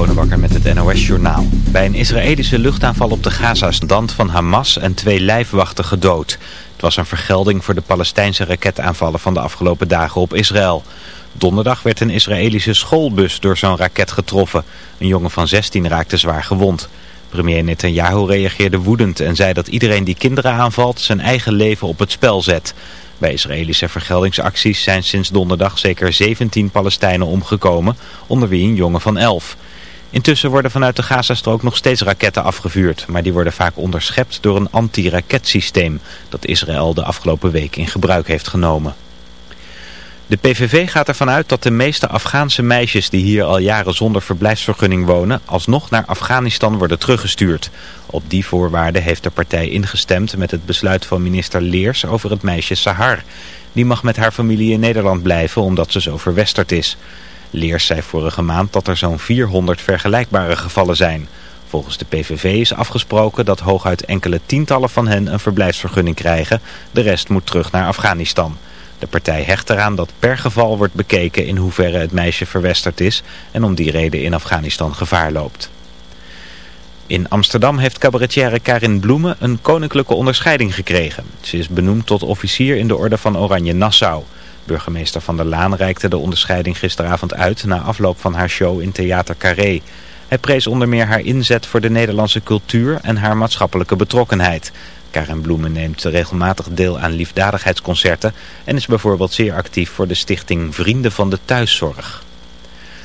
Bonenbakker met het NOS Journaal. Bij een Israëlische luchtaanval op de Gaza-stand van Hamas en twee lijfwachten gedood. Het was een vergelding voor de Palestijnse raketaanvallen van de afgelopen dagen op Israël. Donderdag werd een Israëlische schoolbus door zo'n raket getroffen. Een jongen van 16 raakte zwaar gewond. Premier Netanyahu reageerde woedend en zei dat iedereen die kinderen aanvalt zijn eigen leven op het spel zet. Bij Israëlische vergeldingsacties zijn sinds donderdag zeker 17 Palestijnen omgekomen, onder wie een jongen van 11. Intussen worden vanuit de Gazastrook nog steeds raketten afgevuurd, maar die worden vaak onderschept door een anti-raketsysteem dat Israël de afgelopen week in gebruik heeft genomen. De PVV gaat ervan uit dat de meeste Afghaanse meisjes die hier al jaren zonder verblijfsvergunning wonen, alsnog naar Afghanistan worden teruggestuurd. Op die voorwaarden heeft de partij ingestemd met het besluit van minister Leers over het meisje Sahar. Die mag met haar familie in Nederland blijven omdat ze zo verwesterd is. Leers zei vorige maand dat er zo'n 400 vergelijkbare gevallen zijn. Volgens de PVV is afgesproken dat hooguit enkele tientallen van hen een verblijfsvergunning krijgen. De rest moet terug naar Afghanistan. De partij hecht eraan dat per geval wordt bekeken in hoeverre het meisje verwesterd is en om die reden in Afghanistan gevaar loopt. In Amsterdam heeft cabaretière Karin Bloemen een koninklijke onderscheiding gekregen. Ze is benoemd tot officier in de orde van Oranje Nassau. Burgemeester Van der Laan reikte de onderscheiding gisteravond uit na afloop van haar show in Theater Carré. Hij prees onder meer haar inzet voor de Nederlandse cultuur en haar maatschappelijke betrokkenheid. Karen Bloemen neemt regelmatig deel aan liefdadigheidsconcerten en is bijvoorbeeld zeer actief voor de stichting Vrienden van de Thuiszorg.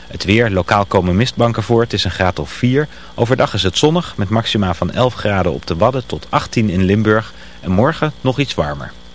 Het weer, lokaal komen mistbanken voor, het is een graad of 4. Overdag is het zonnig met maxima van 11 graden op de Wadden tot 18 in Limburg. En morgen nog iets warmer.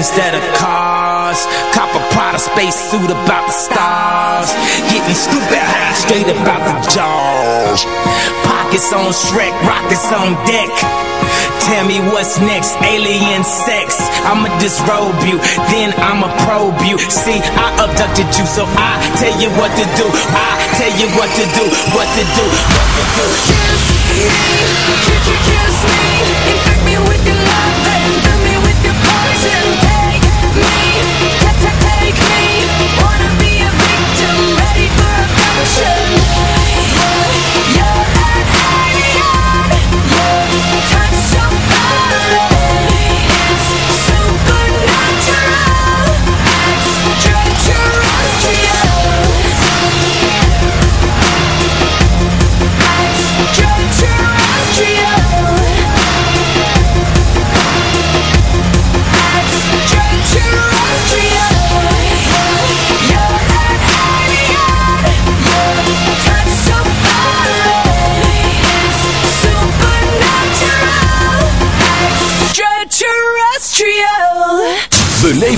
Instead of cars. Cop a Prada space suit about the stars. Getting stupid high straight about the jaws. Pockets on Shrek, rockets on deck. Tell me what's next, alien sex. I'ma disrobe you, then I'ma probe you. See, I abducted you, so I tell you what to do. I tell you what to do, what to do, what to do. Kiss me, could you kiss me? Infect me with your love, then fill me with your poison.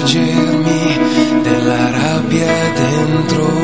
Accorgermi della rabbia dentro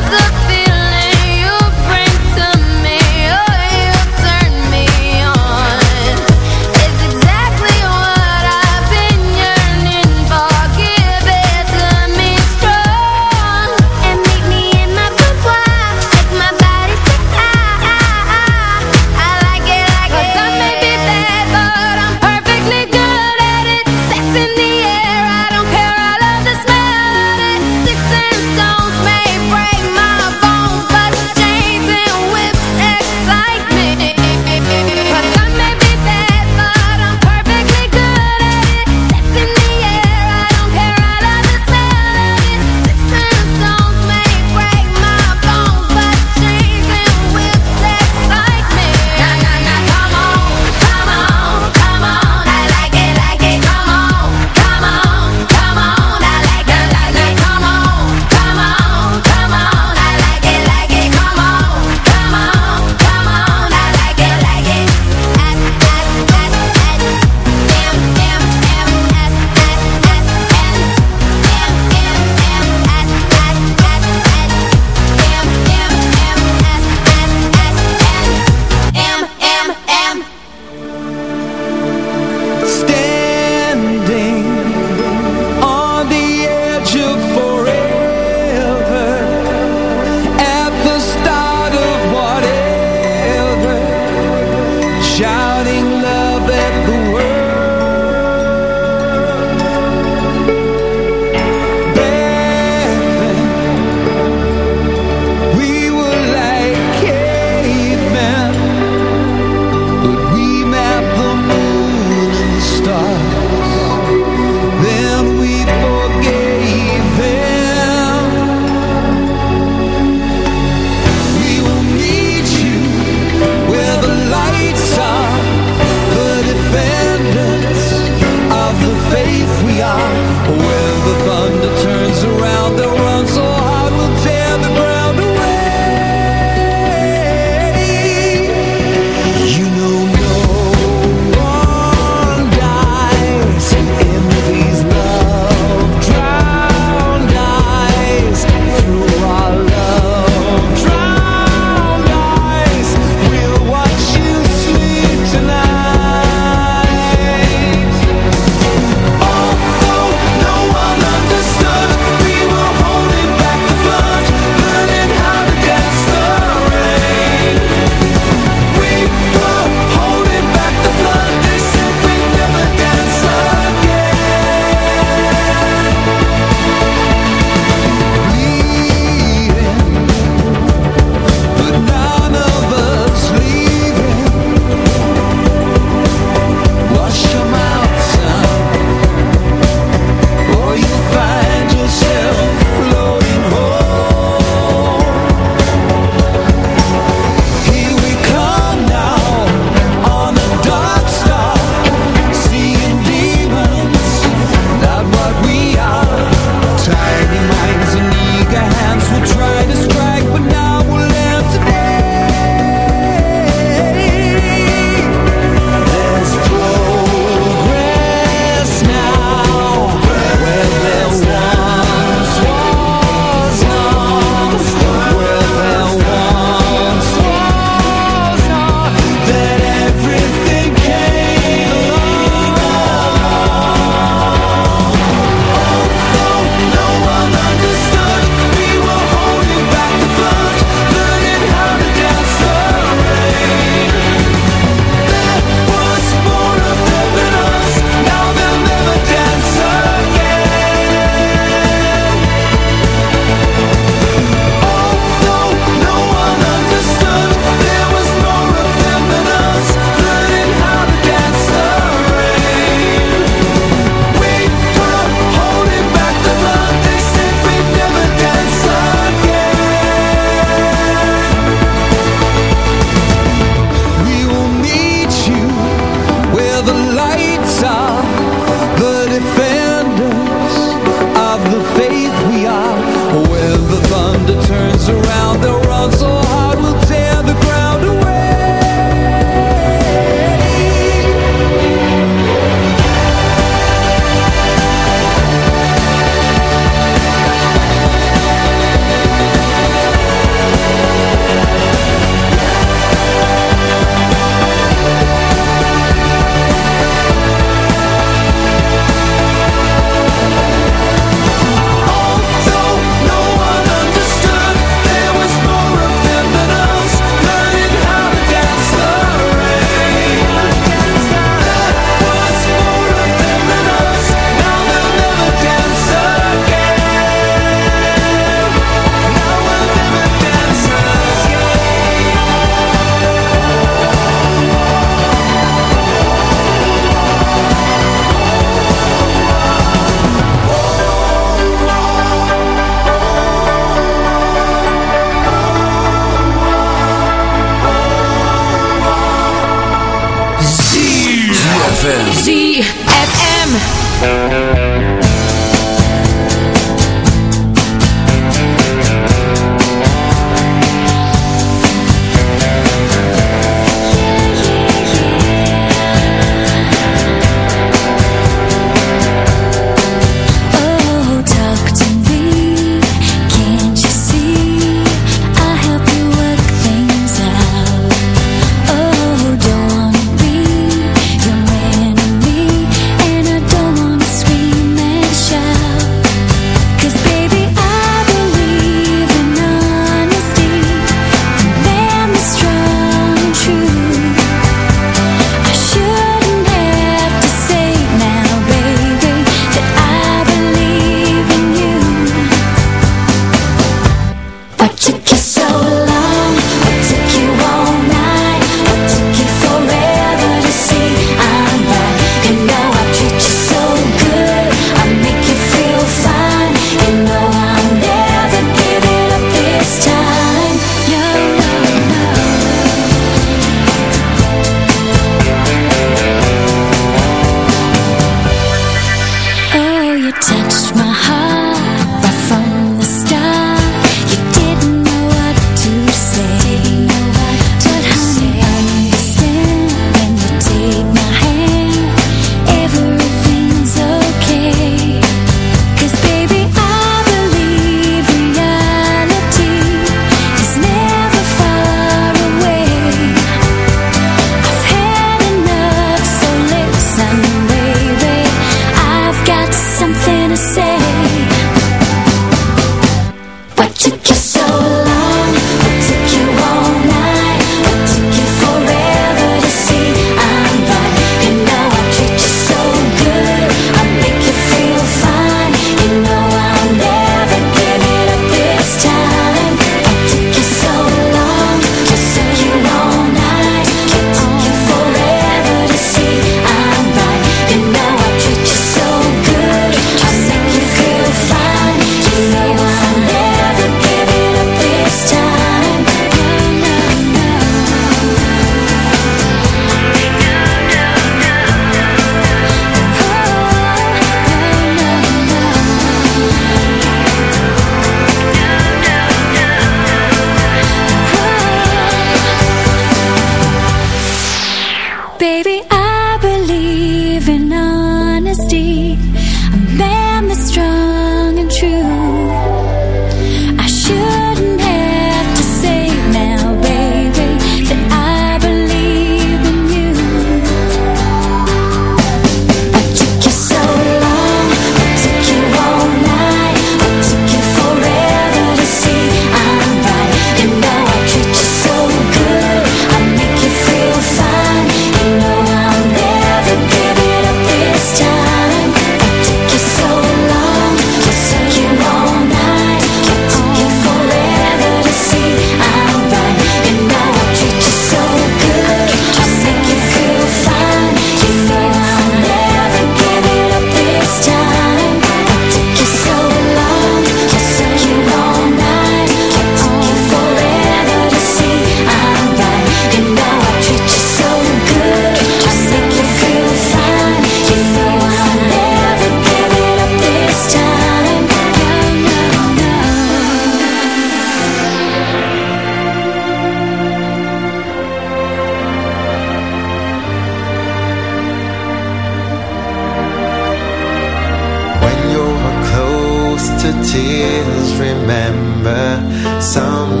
Some.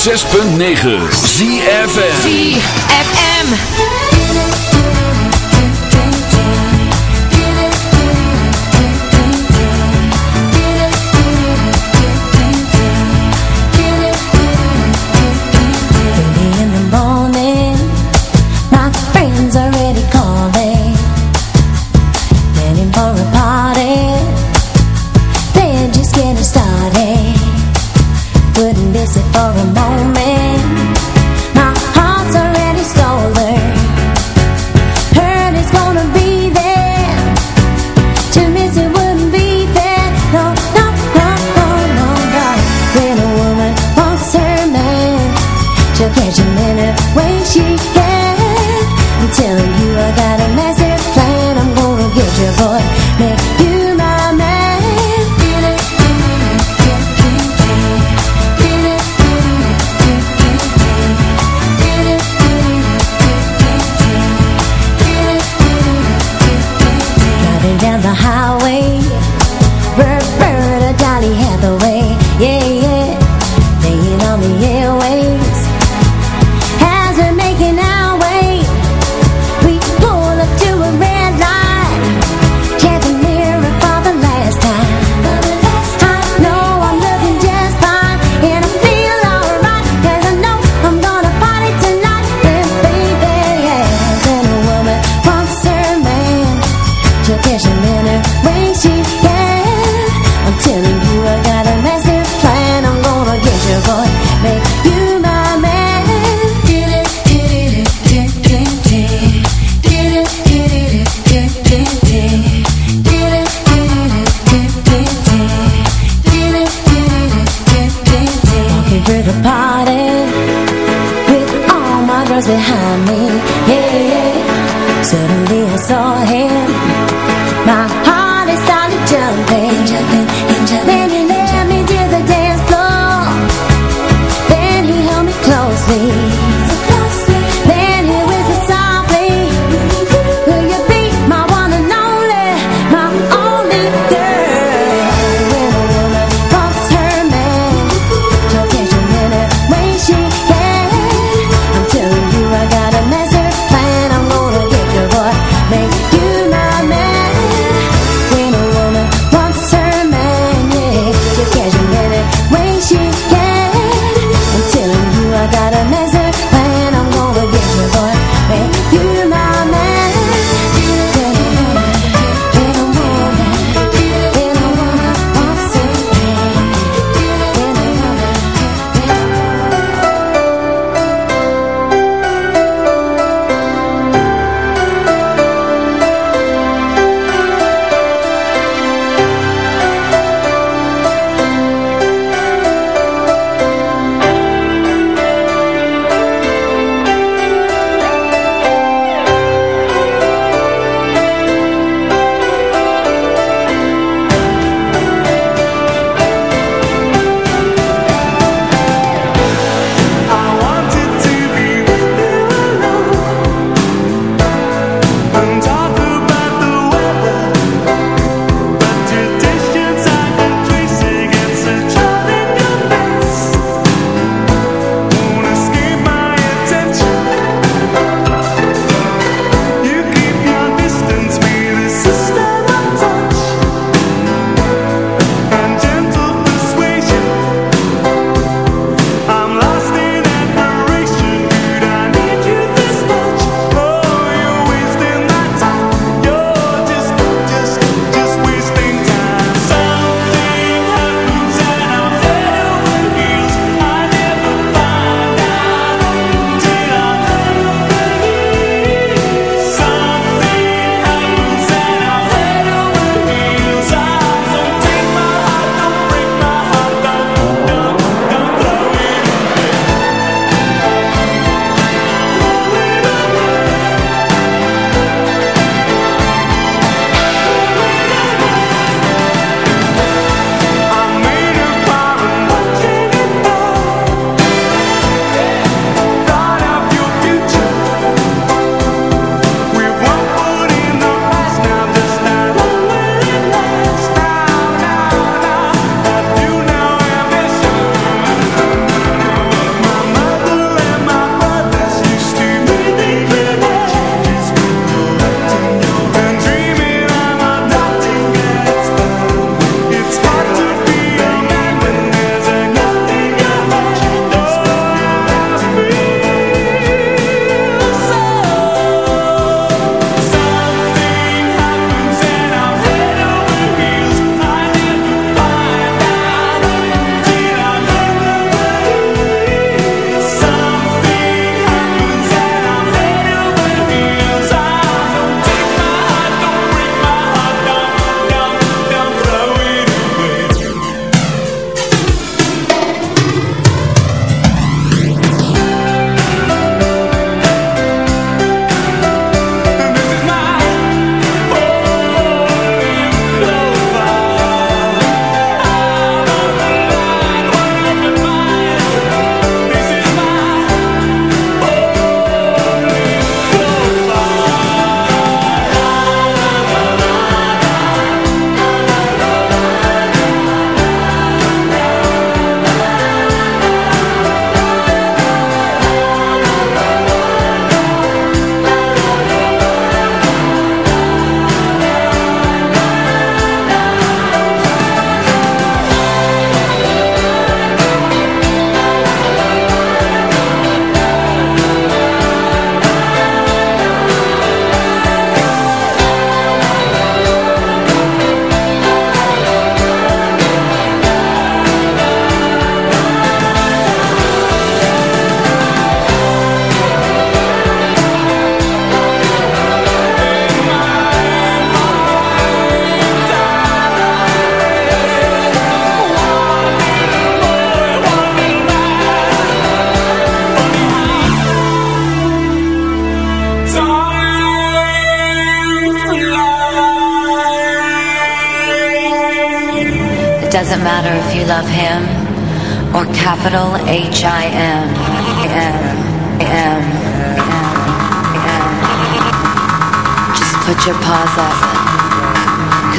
106.9 ZFM ZFM. make you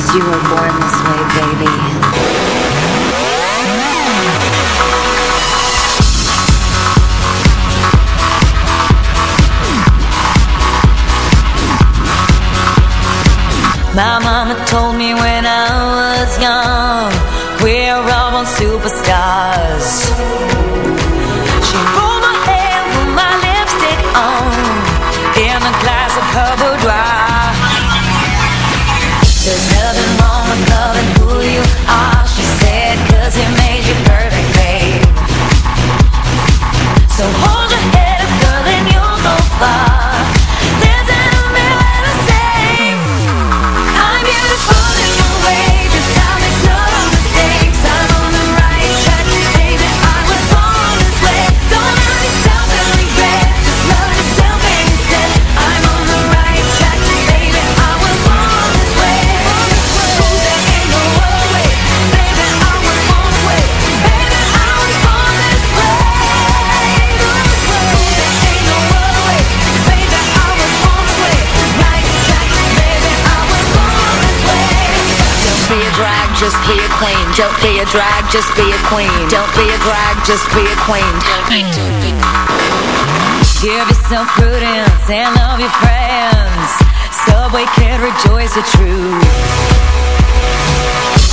Cause you were born this way, baby. just be a queen. Don't be a drag, just be a queen. Don't be a drag, just be a queen. Give yourself prudence and love your friends, Subway we can rejoice the truth.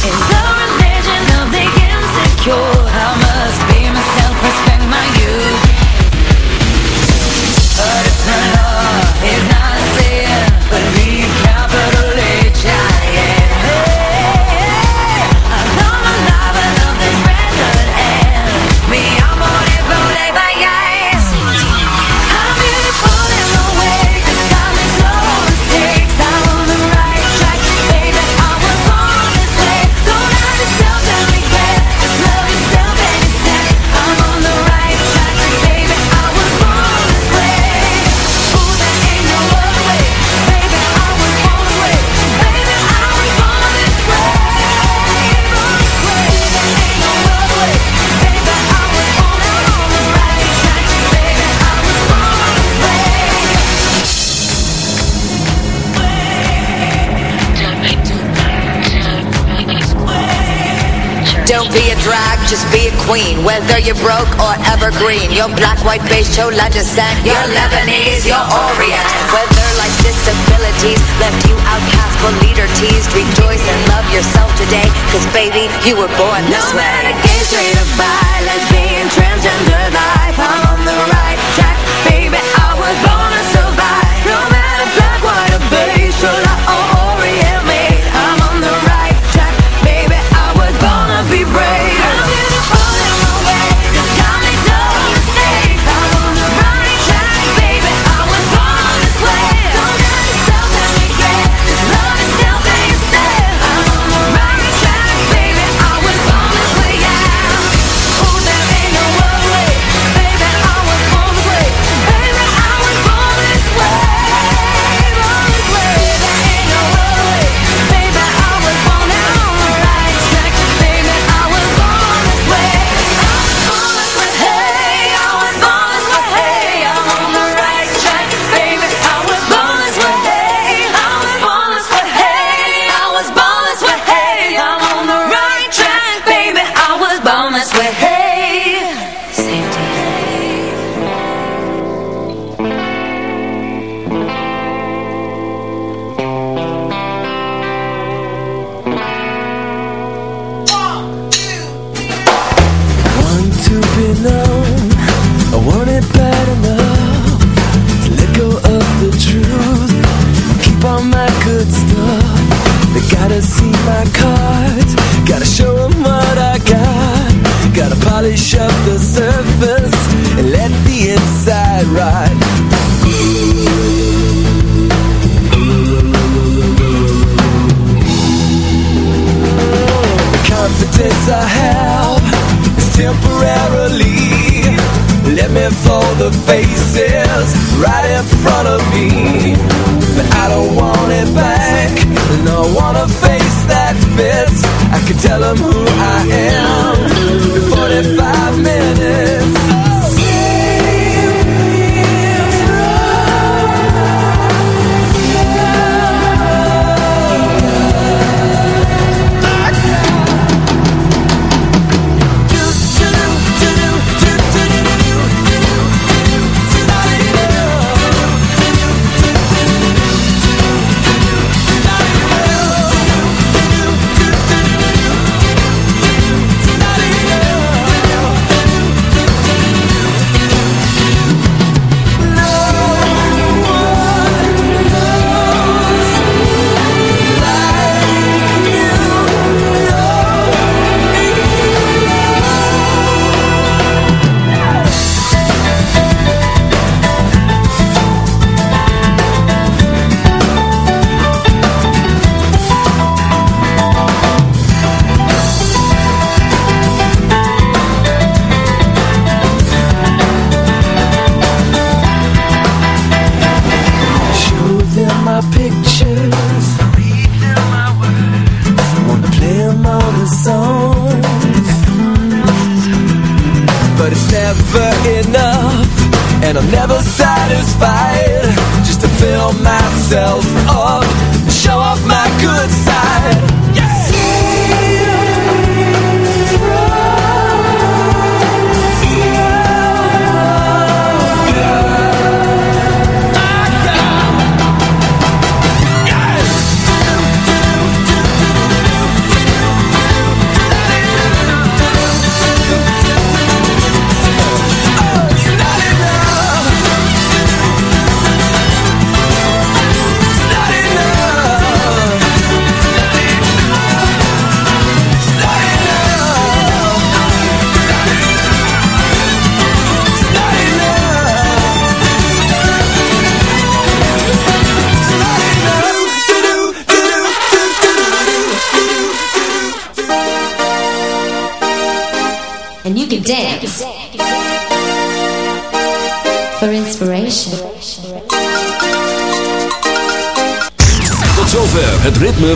In the religion of the insecure, I must be myself, respect my youth. A different not love, it's not sin. Believe now. queen Whether you're broke or evergreen. Your black, white, beige, chola descent. Your Lebanese, your Orient. Whether life's disabilities Left you outcast but leader teased Rejoice and love yourself today. Cause baby, you were born this no way. No